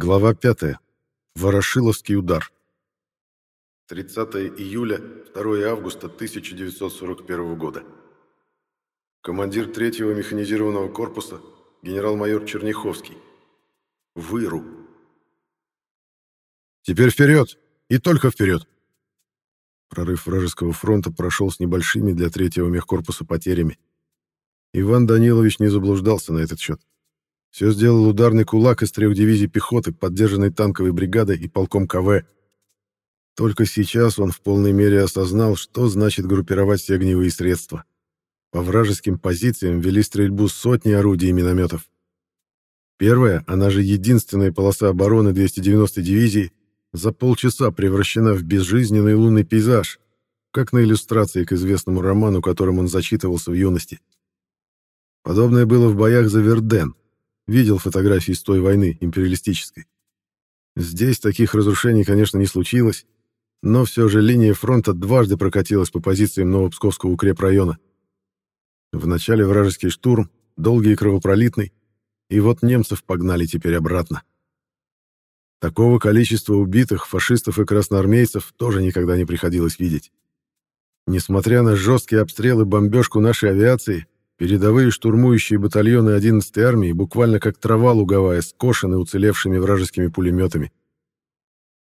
Глава 5. Ворошиловский удар. 30 июля, 2 августа 1941 года. Командир 3-го механизированного корпуса, генерал-майор Черняховский. Выру. Теперь вперед! И только вперед! Прорыв вражеского фронта прошел с небольшими для 3-го мехкорпуса потерями. Иван Данилович не заблуждался на этот счет. Все сделал ударный кулак из трех дивизий пехоты, поддержанной танковой бригадой и полком КВ. Только сейчас он в полной мере осознал, что значит группировать все огневые средства. По вражеским позициям вели стрельбу сотни орудий и минометов. Первая, она же единственная полоса обороны 290-й дивизии, за полчаса превращена в безжизненный лунный пейзаж, как на иллюстрации к известному роману, которым он зачитывался в юности. Подобное было в боях за Верден, Видел фотографии с той войны, империалистической. Здесь таких разрушений, конечно, не случилось, но все же линия фронта дважды прокатилась по позициям Новопсковского укрепрайона. В начале вражеский штурм, долгий и кровопролитный, и вот немцев погнали теперь обратно. Такого количества убитых, фашистов и красноармейцев тоже никогда не приходилось видеть. Несмотря на жесткие обстрелы бомбежку нашей авиации, Передовые штурмующие батальоны 11-й армии буквально как трава луговая, скошены уцелевшими вражескими пулеметами.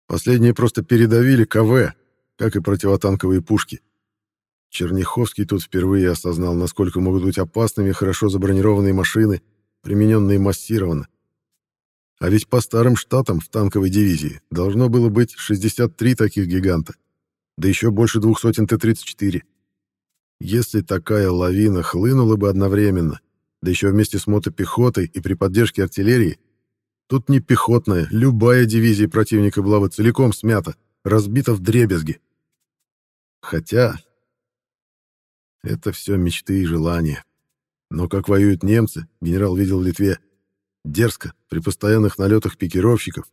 Последние просто передавили КВ, как и противотанковые пушки. Черняховский тут впервые осознал, насколько могут быть опасными хорошо забронированные машины, примененные массированно. А ведь по старым штатам в танковой дивизии должно было быть 63 таких гиганта, да еще больше двух сотен Т-34. Если такая лавина хлынула бы одновременно, да еще вместе с мотопехотой и при поддержке артиллерии, тут не пехотная, любая дивизия противника была бы целиком смята, разбита в дребезги. Хотя это все мечты и желания. Но как воюют немцы, генерал видел в Литве, дерзко, при постоянных налетах пикировщиков,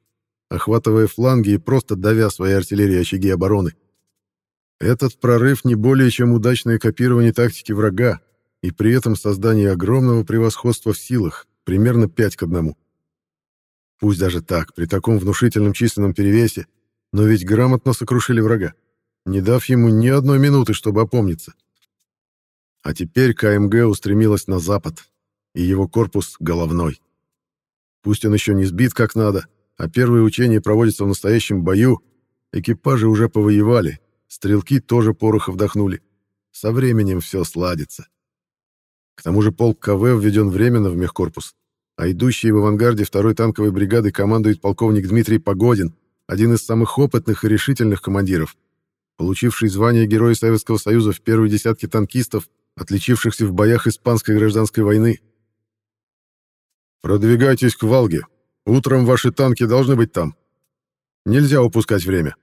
охватывая фланги и просто давя своей артиллерией очаги обороны. Этот прорыв не более чем удачное копирование тактики врага и при этом создание огромного превосходства в силах, примерно 5 к 1. Пусть даже так, при таком внушительном численном перевесе, но ведь грамотно сокрушили врага, не дав ему ни одной минуты, чтобы опомниться. А теперь КМГ устремилась на запад, и его корпус головной. Пусть он еще не сбит как надо, а первые учения проводятся в настоящем бою, экипажи уже повоевали, Стрелки тоже пороха вдохнули. Со временем все сладится. К тому же полк КВ введен временно в мехкорпус, а идущий в авангарде второй танковой бригады командует полковник Дмитрий Погодин, один из самых опытных и решительных командиров, получивший звание Героя Советского Союза в первой десятке танкистов, отличившихся в боях Испанской гражданской войны. «Продвигайтесь к Валге. Утром ваши танки должны быть там. Нельзя упускать время»,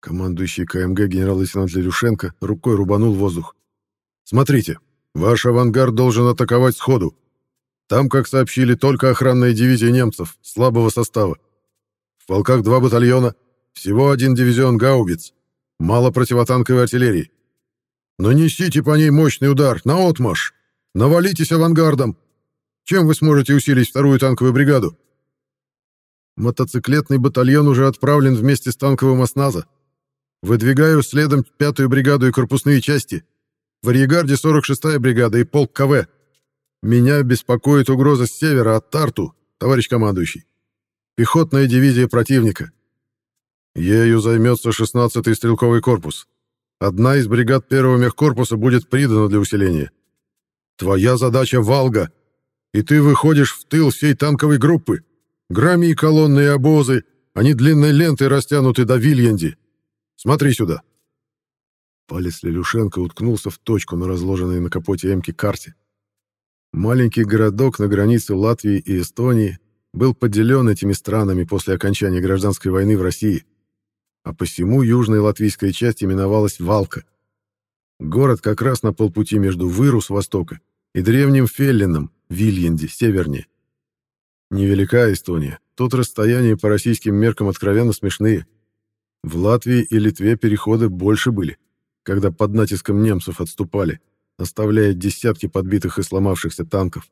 Командующий КМГ генерал-лейтенант Лерюшенко рукой рубанул воздух. «Смотрите, ваш авангард должен атаковать сходу. Там, как сообщили, только охранная дивизия немцев, слабого состава. В полках два батальона, всего один дивизион гаубиц, мало противотанковой артиллерии. Но несите по ней мощный удар, наотмашь, навалитесь авангардом. Чем вы сможете усилить вторую танковую бригаду?» Мотоциклетный батальон уже отправлен вместе с танковым осназа. Выдвигаю следом пятую бригаду и корпусные части. В арьегарде 46-я бригада и полк КВ. Меня беспокоит угроза с севера от Тарту, товарищ командующий. Пехотная дивизия противника. Ею займется 16-й стрелковый корпус. Одна из бригад первого мехкорпуса будет придана для усиления. Твоя задача — Валга, и ты выходишь в тыл всей танковой группы. Грами и колонны и обозы, они длинной лентой растянуты до Вильянди. Смотри сюда!» Палец Лелюшенко уткнулся в точку на разложенной на капоте эмки карте. Маленький городок на границе Латвии и Эстонии был поделен этими странами после окончания гражданской войны в России, а посему южная латвийская часть именовалась Валка. Город как раз на полпути между Выру с востока и древним Феллином, Вильянди, севернее. Невелика Эстония, тут расстояния по российским меркам откровенно смешные — в Латвии и Литве переходы больше были, когда под натиском немцев отступали, оставляя десятки подбитых и сломавшихся танков.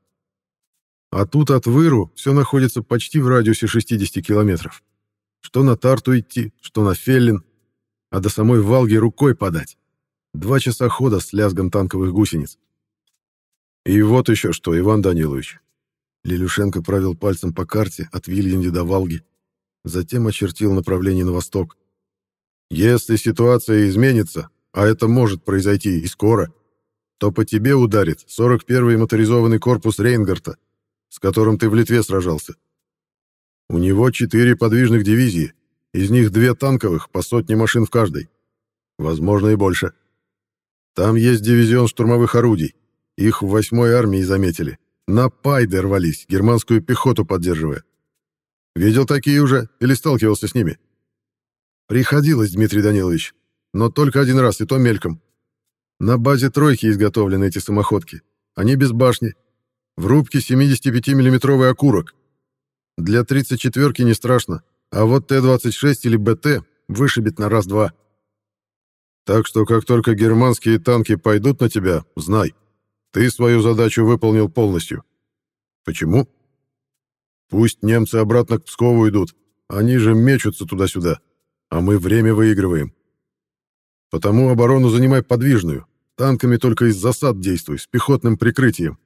А тут от Выру все находится почти в радиусе 60 километров. Что на Тарту идти, что на Феллин, а до самой Валги рукой подать. Два часа хода с лязгом танковых гусениц. И вот еще что, Иван Данилович. Лилюшенко провел пальцем по карте от Вильянди до Валги, затем очертил направление на восток. Если ситуация изменится, а это может произойти и скоро, то по тебе ударит 41-й моторизованный корпус Рейнгарта, с которым ты в Литве сражался. У него четыре подвижных дивизии, из них две танковых, по сотне машин в каждой. Возможно, и больше. Там есть дивизион штурмовых орудий. Их в 8-й армии заметили. На Пайде рвались, германскую пехоту поддерживая. Видел такие уже или сталкивался с ними? Приходилось, Дмитрий Данилович, но только один раз, и то мельком. На базе тройки изготовлены эти самоходки. Они без башни. В рубке 75 миллиметровый окурок. Для 34-ки не страшно, а вот Т-26 или БТ вышибет на раз-два. Так что как только германские танки пойдут на тебя, знай, ты свою задачу выполнил полностью. Почему? Пусть немцы обратно к Пскову идут, они же мечутся туда-сюда, а мы время выигрываем. Потому оборону занимай подвижную, танками только из засад действуй, с пехотным прикрытием.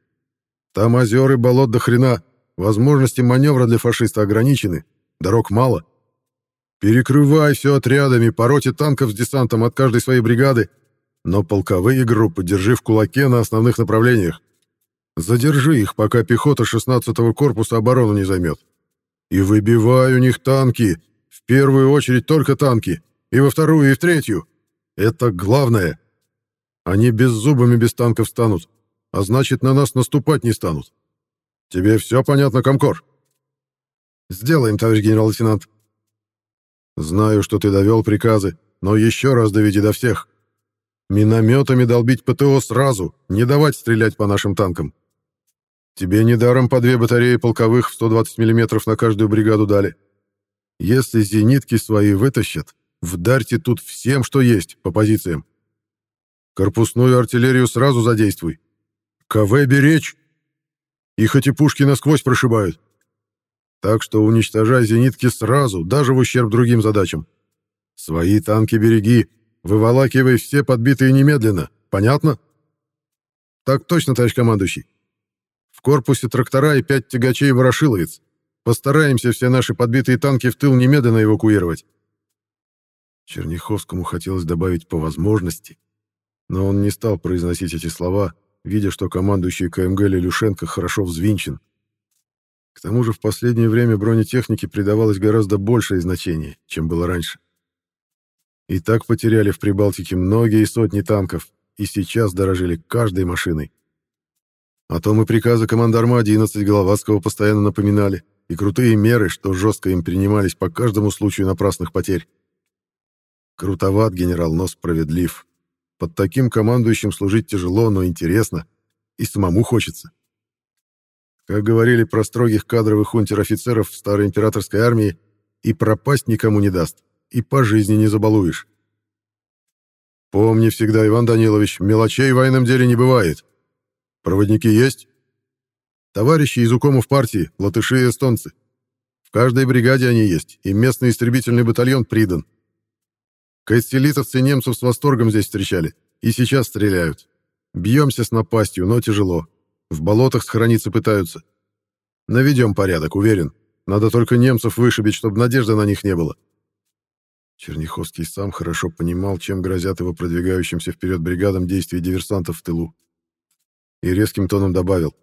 Там озер и болот до хрена, возможности маневра для фашиста ограничены, дорог мало. Перекрывай все отрядами, по роте танков с десантом от каждой своей бригады, но полковые группы держи в кулаке на основных направлениях. Задержи их, пока пехота 16-го корпуса оборону не займет. И выбивай у них танки. В первую очередь только танки. И во вторую, и в третью. Это главное. Они беззубыми без танков станут. А значит, на нас наступать не станут. Тебе все понятно, Комкор? Сделаем, товарищ генерал-лейтенант. Знаю, что ты довел приказы, но еще раз доведи до всех. Минометами долбить ПТО сразу, не давать стрелять по нашим танкам. Тебе недаром по две батареи полковых в 120 мм на каждую бригаду дали. Если зенитки свои вытащат, вдарьте тут всем, что есть, по позициям. Корпусную артиллерию сразу задействуй. КВ беречь. Их эти пушки насквозь прошибают. Так что уничтожай зенитки сразу, даже в ущерб другим задачам. Свои танки береги, выволакивай все подбитые немедленно. Понятно? Так точно, товарищ командующий. В корпусе трактора и пять тягачей ворошиловец. Постараемся все наши подбитые танки в тыл немедленно эвакуировать. Черняховскому хотелось добавить по возможности, но он не стал произносить эти слова, видя, что командующий КМГ Лилюшенко хорошо взвинчен. К тому же в последнее время бронетехнике придавалось гораздо большее значение, чем было раньше. И так потеряли в Прибалтике многие сотни танков, и сейчас дорожили каждой машиной. О том и приказы командарма 11 Головацкого постоянно напоминали, и крутые меры, что жестко им принимались по каждому случаю напрасных потерь. Крутоват генерал, но справедлив. Под таким командующим служить тяжело, но интересно, и самому хочется. Как говорили про строгих кадровых унтер-офицеров в старой императорской армии, и пропасть никому не даст, и по жизни не забалуешь. Помни всегда, Иван Данилович, мелочей в военном деле не бывает. Проводники есть? Товарищи из укомов партии, латыши и эстонцы. В каждой бригаде они есть, и местный истребительный батальон придан. Кайстелитовцы немцев с восторгом здесь встречали, и сейчас стреляют. Бьемся с напастью, но тяжело. В болотах схорониться пытаются. Наведем порядок, уверен. Надо только немцев вышибить, чтобы надежды на них не было. Черняховский сам хорошо понимал, чем грозят его продвигающимся вперед бригадам действия диверсантов в тылу и резким тоном добавил.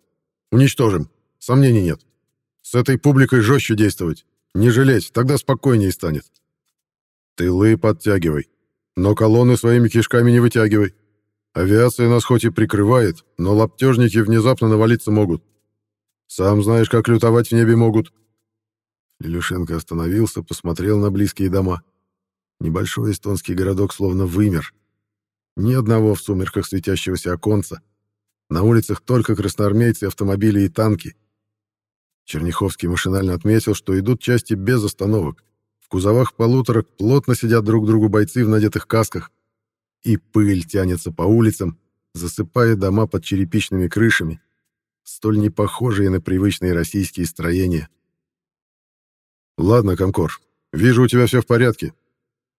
«Уничтожим. Сомнений нет. С этой публикой жестче действовать. Не жалеть, тогда спокойнее станет. Тылы подтягивай, но колонны своими кишками не вытягивай. Авиация нас хоть и прикрывает, но лаптежники внезапно навалиться могут. Сам знаешь, как лютовать в небе могут». Лилюшенко остановился, посмотрел на близкие дома. Небольшой эстонский городок словно вымер. Ни одного в сумерках светящегося оконца, на улицах только красноармейцы, автомобили и танки. Черняховский машинально отметил, что идут части без остановок. В кузовах полуторок плотно сидят друг другу бойцы в надетых касках. И пыль тянется по улицам, засыпая дома под черепичными крышами. столь непохожие на привычные российские строения. «Ладно, Комкор, вижу, у тебя все в порядке.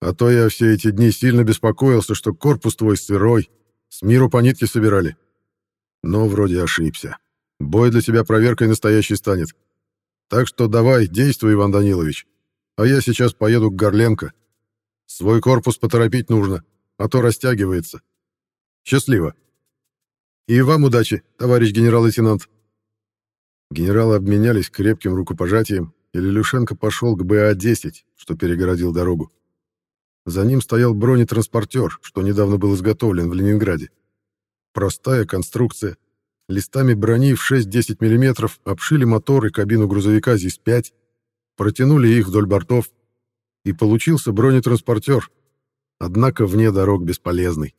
А то я все эти дни сильно беспокоился, что корпус твой сырой, с миру по нитке собирали. Но вроде ошибся. Бой для тебя проверкой настоящей станет. Так что давай, действуй, Иван Данилович. А я сейчас поеду к Горленко. Свой корпус поторопить нужно, а то растягивается. Счастливо. И вам удачи, товарищ генерал-лейтенант. Генералы обменялись крепким рукопожатием, и Лилюшенко пошел к БА-10, что перегородил дорогу. За ним стоял бронетранспортер, что недавно был изготовлен в Ленинграде. Простая конструкция. Листами брони в 6-10 мм обшили мотор и кабину грузовика ЗИС-5, протянули их вдоль бортов, и получился бронетранспортер, однако вне дорог бесполезный.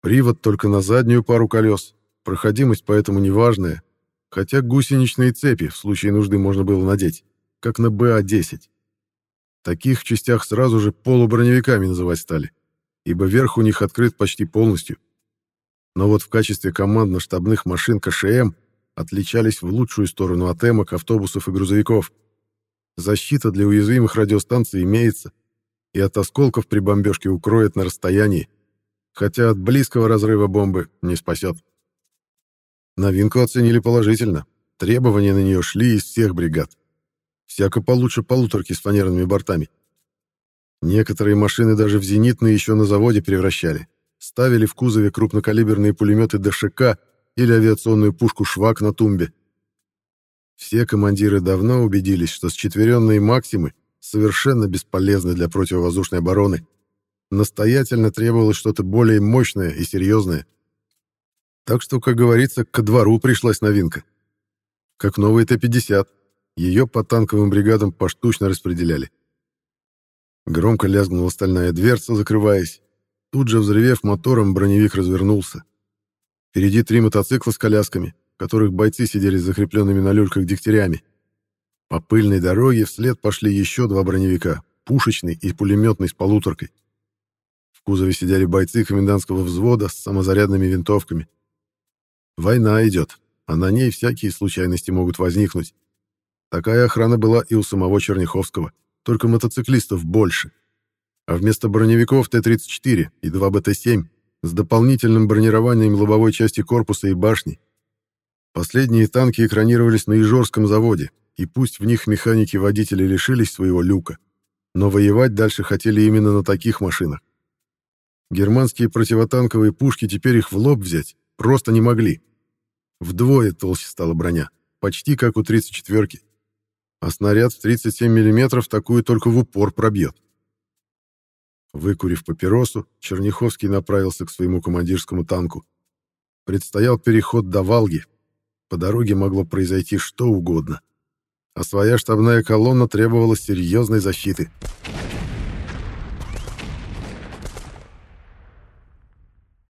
Привод только на заднюю пару колес, проходимость поэтому неважная, хотя гусеничные цепи в случае нужды можно было надеть, как на БА-10. Таких частях сразу же полуброневиками называть стали, ибо верх у них открыт почти полностью. Но вот в качестве командно-штабных машин КШМ отличались в лучшую сторону от эмок, автобусов и грузовиков. Защита для уязвимых радиостанций имеется, и от осколков при бомбежке укроет на расстоянии, хотя от близкого разрыва бомбы не спасет. Новинку оценили положительно. Требования на нее шли из всех бригад. Всяко получше полуторки с фанерными бортами. Некоторые машины даже в зенитные еще на заводе превращали. Ставили в кузове крупнокалиберные пулеметы ДШК или авиационную пушку «Швак» на тумбе. Все командиры давно убедились, что счетверенные «Максимы» совершенно бесполезны для противовоздушной обороны, настоятельно требовалось что-то более мощное и серьезное. Так что, как говорится, ко двору пришлась новинка. Как новый Т-50. Ее по танковым бригадам поштучно распределяли. Громко лязгнула стальная дверца, закрываясь. Тут же, взрывев мотором, броневик развернулся. Впереди три мотоцикла с колясками, в которых бойцы сидели с закрепленными на люльках дегтярями. По пыльной дороге вслед пошли еще два броневика, пушечный и пулеметный с полуторкой. В кузове сидели бойцы комендантского взвода с самозарядными винтовками. Война идет, а на ней всякие случайности могут возникнуть. Такая охрана была и у самого Черняховского, только мотоциклистов больше. А вместо броневиков Т-34 и 2 БТ-7 с дополнительным бронированием лобовой части корпуса и башни. Последние танки экранировались на Ижорском заводе, и пусть в них механики-водители лишились своего люка, но воевать дальше хотели именно на таких машинах. Германские противотанковые пушки теперь их в лоб взять просто не могли. Вдвое толще стала броня, почти как у 34-ки. А снаряд в 37 мм такую только в упор пробьет. Выкурив папиросу, Черняховский направился к своему командирскому танку. Предстоял переход до Валги. По дороге могло произойти что угодно. А своя штабная колонна требовала серьезной защиты. «Связь»